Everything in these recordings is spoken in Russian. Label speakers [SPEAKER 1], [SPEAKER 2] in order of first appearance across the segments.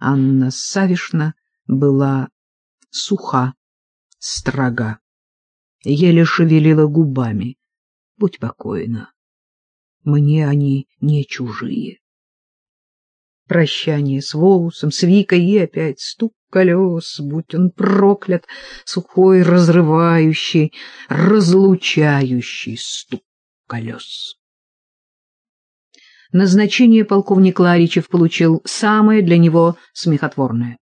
[SPEAKER 1] Анна Савишна была суха, строга, еле шевелила губами. Будь покойна, мне они не чужие. Прощание с Волусом, с Викой и опять стук колес, будь он проклят, сухой, разрывающий, разлучающий стук колес. Назначение полковник Ларичев получил самое для него смехотворное.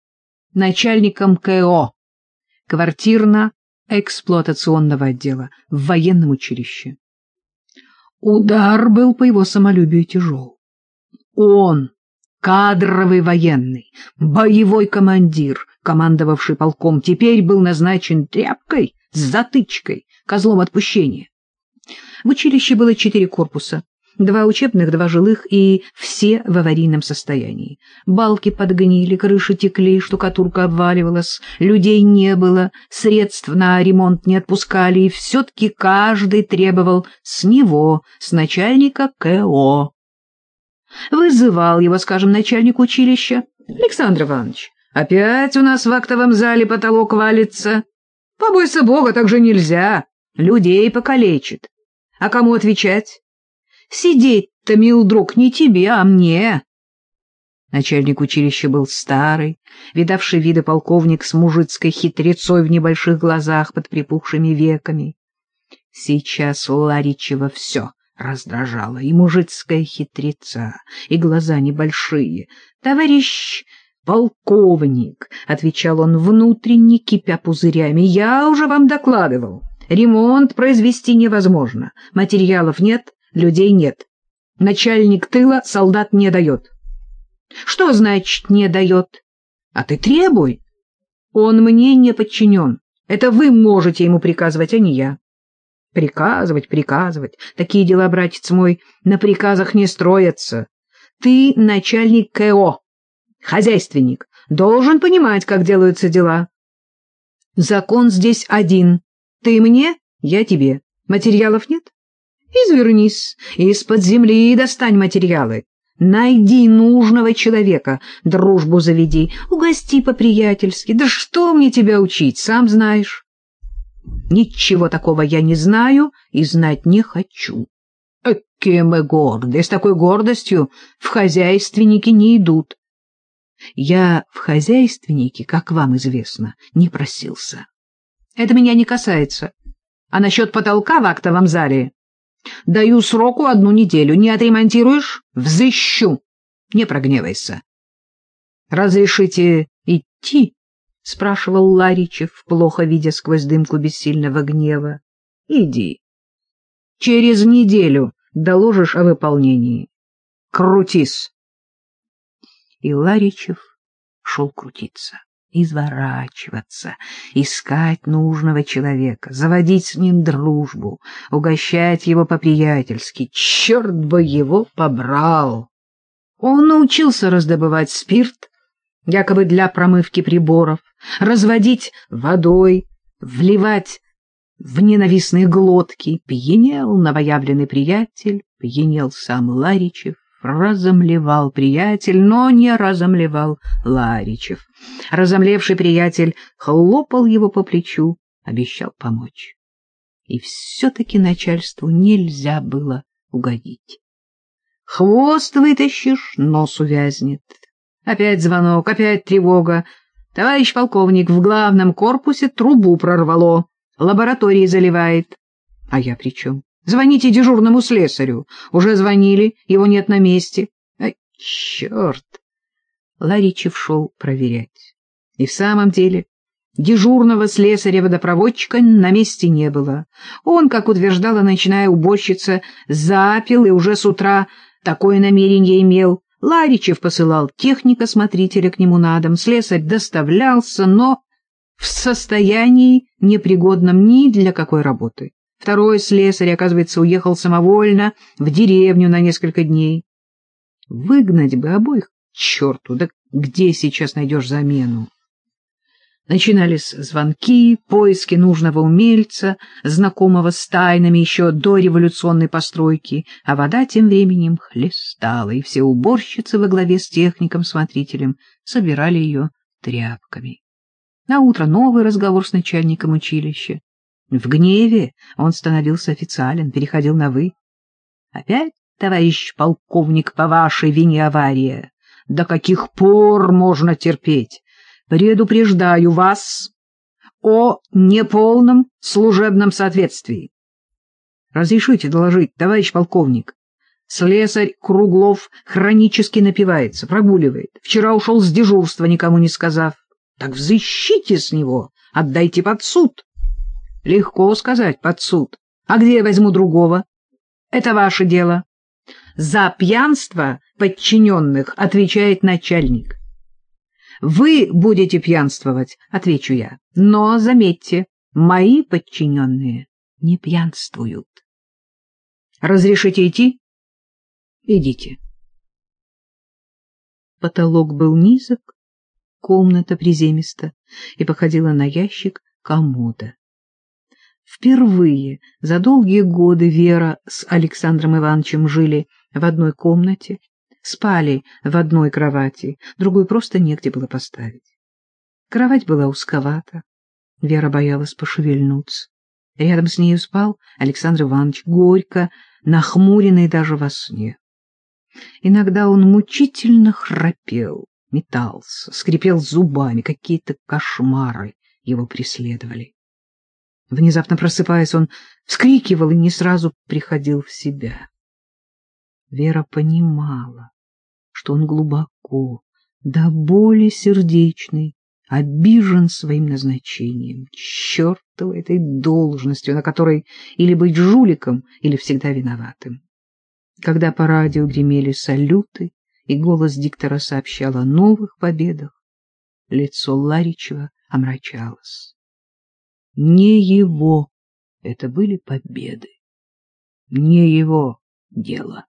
[SPEAKER 1] Начальником КО, квартирно-эксплуатационного отдела в военном училище. Удар был по его самолюбию тяжел. Он, кадровый военный, боевой командир, командовавший полком, теперь был назначен тряпкой с затычкой, козлом отпущения. В училище было четыре корпуса, два учебных, два жилых и все в аварийном состоянии. Балки подгнили, крыши текли, штукатурка обваливалась, людей не было, средств на ремонт не отпускали, и все-таки каждый требовал с него, с начальника КО. Вызывал его, скажем, начальник училища. Александр Иванович, опять у нас в актовом зале потолок валится. Побойся Бога, так же нельзя. Людей покалечит. А кому отвечать? Сидеть-то, мил друг, не тебе, а мне. Начальник училища был старый, видавший виды полковник с мужицкой хитрецой в небольших глазах под припухшими веками. Сейчас Ларичева все раздражало, и мужицкая хитреца, и глаза небольшие. — Товарищ полковник, — отвечал он внутренне, кипя пузырями, — я уже вам докладывал. Ремонт произвести невозможно, материалов нет, людей нет. Начальник тыла солдат не дает. Что значит «не дает»? А ты требуй. Он мне не подчинен. Это вы можете ему приказывать, а не я. Приказывать, приказывать. Такие дела, братец мой, на приказах не строятся. Ты начальник КО, хозяйственник, должен понимать, как делаются дела. Закон здесь один. Ты мне, я тебе. Материалов нет? Извернись, из-под земли достань материалы. Найди нужного человека, дружбу заведи, угости по-приятельски. Да что мне тебя учить, сам знаешь. Ничего такого я не знаю и знать не хочу. Какие мы гордые, с такой гордостью в хозяйственники не идут. Я в хозяйственники, как вам известно, не просился. Это меня не касается. А насчет потолка в актовом зале Даю сроку одну неделю. Не отремонтируешь — взыщу. Не прогневайся. — Разрешите идти? — спрашивал Ларичев, плохо видя сквозь дымку бессильного гнева. — Иди. Через неделю доложишь о выполнении. Крутись. И Ларичев шел крутиться изворачиваться, искать нужного человека, заводить с ним дружбу, угощать его по-приятельски. Черт бы его побрал! Он научился раздобывать спирт, якобы для промывки приборов, разводить водой, вливать в ненавистные глотки. Пьянел новоявленный приятель, пьянел сам Ларичев разомлевал приятель, но не разомлевал Ларичев. Разомлевший приятель хлопал его по плечу, обещал помочь. И все-таки начальству нельзя было угодить. Хвост вытащишь, нос увязнет. Опять звонок, опять тревога. Товарищ полковник, в главном корпусе трубу прорвало, лаборатории заливает. А я при чем? Звоните дежурному слесарю. Уже звонили, его нет на месте. А, черт! Ларичев шел проверять. И в самом деле дежурного слесаря-водопроводчика на месте не было. Он, как утверждала ночная уборщица, запил и уже с утра такое намерение имел. Ларичев посылал техника-смотрителя к нему на дом, слесарь доставлялся, но в состоянии непригодном ни для какой работы. Второй слесарь, оказывается, уехал самовольно в деревню на несколько дней. Выгнать бы обоих к черту, да где сейчас найдешь замену? Начинались звонки, поиски нужного умельца, знакомого с тайнами еще до революционной постройки, а вода тем временем хлестала, и все уборщицы во главе с техником-смотрителем собирали ее тряпками. На утро новый разговор с начальником училища. В гневе он становился официален, переходил на «вы». «Опять, товарищ полковник, по вашей вине авария? До каких пор можно терпеть? Предупреждаю вас о неполном служебном соответствии. Разрешите доложить, товарищ полковник. Слесарь Круглов хронически напивается, прогуливает. Вчера ушел с дежурства, никому не сказав. Так взыщите с него, отдайте под суд. Легко сказать под суд. А где я возьму другого? Это ваше дело. За пьянство подчиненных отвечает начальник. Вы будете пьянствовать, отвечу я. Но, заметьте, мои подчиненные не пьянствуют. Разрешите идти? Идите. Потолок был низок, комната приземиста и походила на ящик комода. Впервые за долгие годы Вера с Александром Ивановичем жили в одной комнате, спали в одной кровати, другую просто негде было поставить. Кровать была узковата, Вера боялась пошевельнуться. Рядом с нею спал Александр Иванович, горько, нахмуренный даже во сне. Иногда он мучительно храпел, метался, скрипел зубами, какие-то кошмары его преследовали. Внезапно просыпаясь, он вскрикивал и не сразу приходил в себя. Вера понимала, что он глубоко, до боли сердечный, обижен своим назначением, чертовой этой должностью, на которой или быть жуликом, или всегда виноватым. Когда по радио гремели салюты, и голос диктора сообщал о новых победах, лицо Ларичева омрачалось. Не его это были победы, не его дело.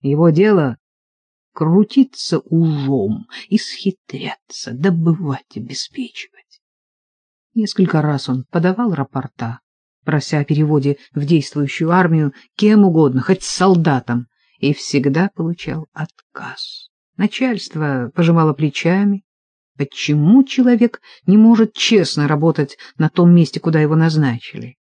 [SPEAKER 1] Его дело — крутиться ужом, исхитряться, добывать, обеспечивать. Несколько раз он подавал рапорта, прося о переводе в действующую армию кем угодно, хоть солдатом, и всегда получал отказ. Начальство пожимало плечами. Почему человек не может честно работать на том месте, куда его назначили?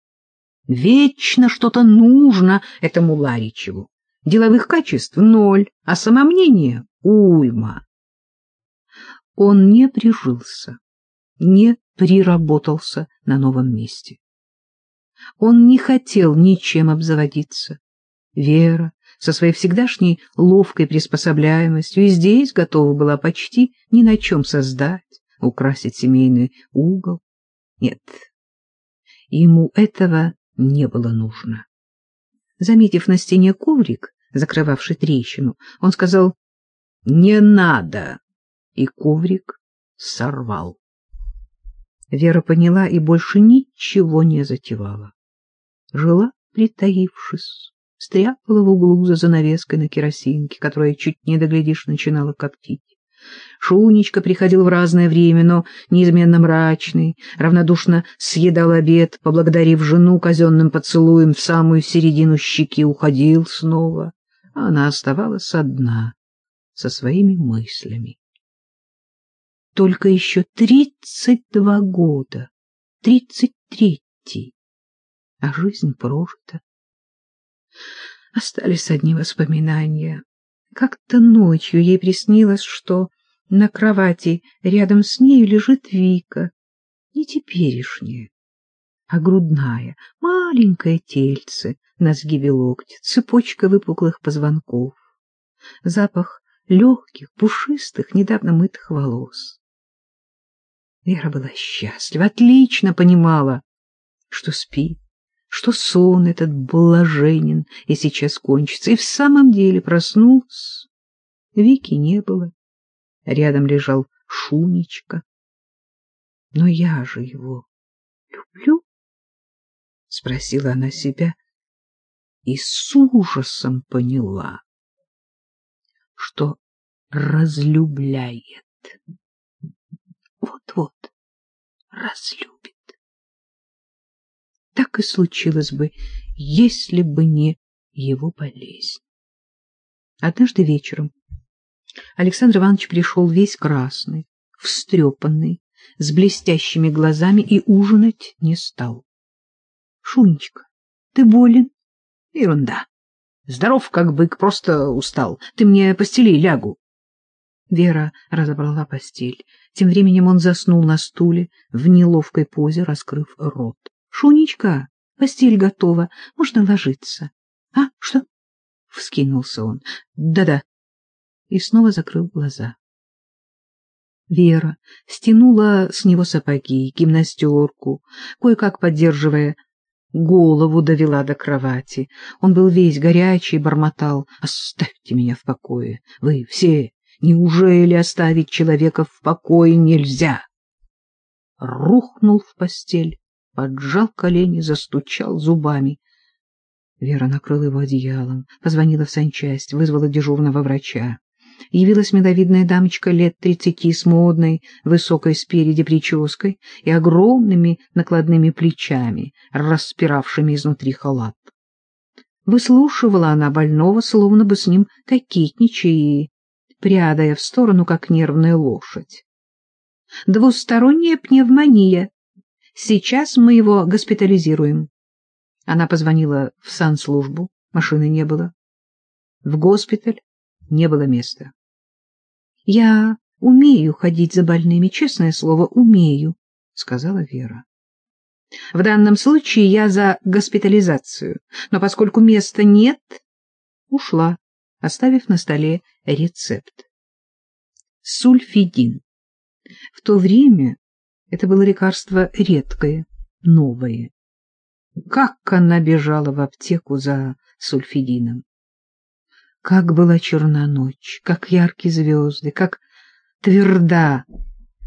[SPEAKER 1] Вечно что-то нужно этому Ларичеву. Деловых качеств — ноль, а самомнение — уйма. Он не прижился, не приработался на новом месте. Он не хотел ничем обзаводиться. Вера со своей всегдашней ловкой приспособляемостью и здесь готова была почти ни на чем создать, украсить семейный угол. Нет, ему этого не было нужно. Заметив на стене коврик, закрывавший трещину, он сказал «Не надо!» и коврик сорвал. Вера поняла и больше ничего не затевала. Жила, притаившись, стряпала в углу за занавеской на керосинке, которая чуть не доглядишь начинала коптить. Шунечка приходил в разное время, но неизменно мрачный, равнодушно съедал обед, поблагодарив жену казенным поцелуем в самую середину щеки, уходил снова а она оставалась одна со своими мыслями. Только еще тридцать два года, тридцать третий, а жизнь прожита. Остались одни воспоминания. Как-то ночью ей приснилось, что на кровати рядом с нею лежит Вика, не теперешняя, а грудная, маленькое тельце на сгибе локтя, цепочка выпуклых позвонков, запах легких, пушистых, недавно мытых волос. Вера была счастлива, отлично понимала, что спит, что сон этот блаженен и сейчас кончится, и в самом деле проснулся. Вики не было, рядом лежал Шунечка. Но я же его люблю, — спросила она себя, и с ужасом поняла, что разлюбляет. Вот-вот, разлюбит. Так и случилось бы, если бы не его болезнь. Однажды вечером Александр Иванович пришел весь красный, встрепанный, с блестящими глазами и ужинать не стал. — Шунечка, ты болен? — Ерунда. Здоров, как бык, просто устал. Ты мне постели лягу. Вера разобрала постель. Тем временем он заснул на стуле в неловкой позе, раскрыв рот. — Шунечка, постель готова, можно ложиться. — А, что? — вскинулся он. Да — Да-да. И снова закрыл глаза. Вера стянула с него сапоги, гимнастерку, кое-как поддерживая голову, довела до кровати. Он был весь горячий, бормотал. «Оставьте меня в покое! Вы все! Неужели оставить человека в покое нельзя?» Рухнул в постель, поджал колени, застучал зубами. Вера накрыла его одеялом, позвонила в санчасть, вызвала дежурного врача явилась медовидная дамочка лет тридцати с модной, высокой спереди прической и огромными накладными плечами, распиравшими изнутри халат. Выслушивала она больного, словно бы с ним кокетничая и прядая в сторону, как нервная лошадь. «Двусторонняя пневмония. Сейчас мы его госпитализируем». Она позвонила в санслужбу, машины не было. В госпиталь не было места. — Я умею ходить за больными, честное слово, умею, — сказала Вера. — В данном случае я за госпитализацию, но поскольку места нет, ушла, оставив на столе рецепт. Сульфидин. В то время это было лекарство редкое, новое. Как она бежала в аптеку за сульфидином! Как была черна ночь, как яркие звезды, как тверда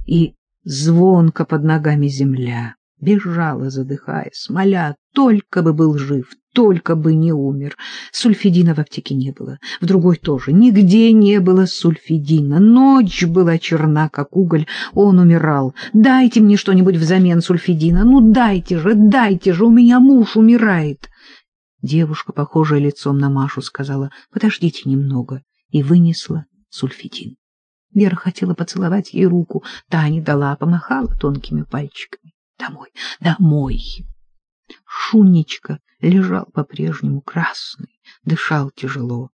[SPEAKER 1] и звонко под ногами земля. Бежала, задыхаясь, моля, только бы был жив, только бы не умер. Сульфидина в аптеке не было, в другой тоже. Нигде не было сульфидина. Ночь была черна, как уголь, он умирал. Дайте мне что-нибудь взамен сульфидина. Ну, дайте же, дайте же, у меня муж умирает. Девушка, похожая лицом на Машу, сказала «Подождите немного» и вынесла сульфидин. Вера хотела поцеловать ей руку, та не дала, помахала тонкими пальчиками. «Домой, домой!» Шунечка лежал по-прежнему красный, дышал тяжело.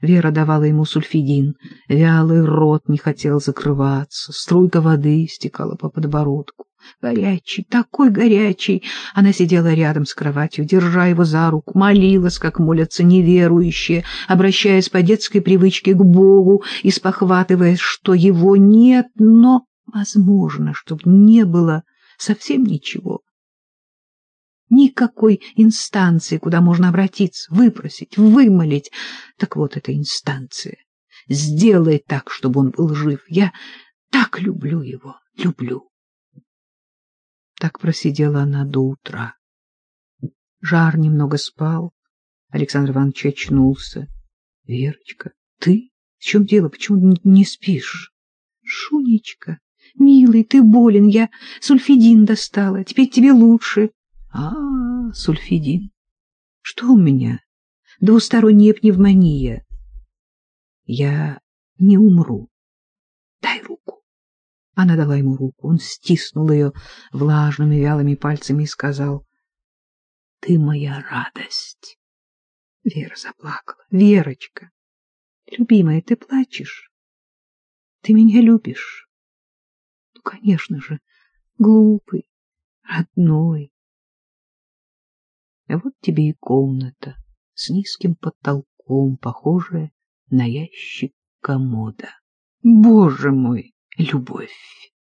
[SPEAKER 1] Вера давала ему сульфидин, вялый рот не хотел закрываться, струйка воды стекала по подбородку. Горячий, такой горячий! Она сидела рядом с кроватью, держа его за руку, молилась, как молятся неверующие, обращаясь по детской привычке к Богу и спохватываясь, что его нет, но, возможно, чтобы не было совсем ничего никакой инстанции, куда можно обратиться, выпросить, вымолить. Так вот эта инстанция. Сделай так, чтобы он был жив. Я так люблю его, люблю. Так просидела она до утра. Жар немного спал. Александр Иванович очнулся. — Верочка, ты? В чем дело? Почему не спишь? — Шунечка, милый, ты болен. Я сульфидин достала. Теперь тебе лучше. А, сульфидин. Что у меня? Двусторонняя пневмония. Я не умру. Дай руку. Она дала ему руку. Он стиснул ее влажными вялыми пальцами и сказал, — Ты моя радость. Вера заплакала. — Верочка, любимая, ты плачешь? Ты меня любишь? Ну, конечно же, глупый, родной. Вот тебе и комната с низким потолком, похожая на ящик комода. Боже мой, любовь!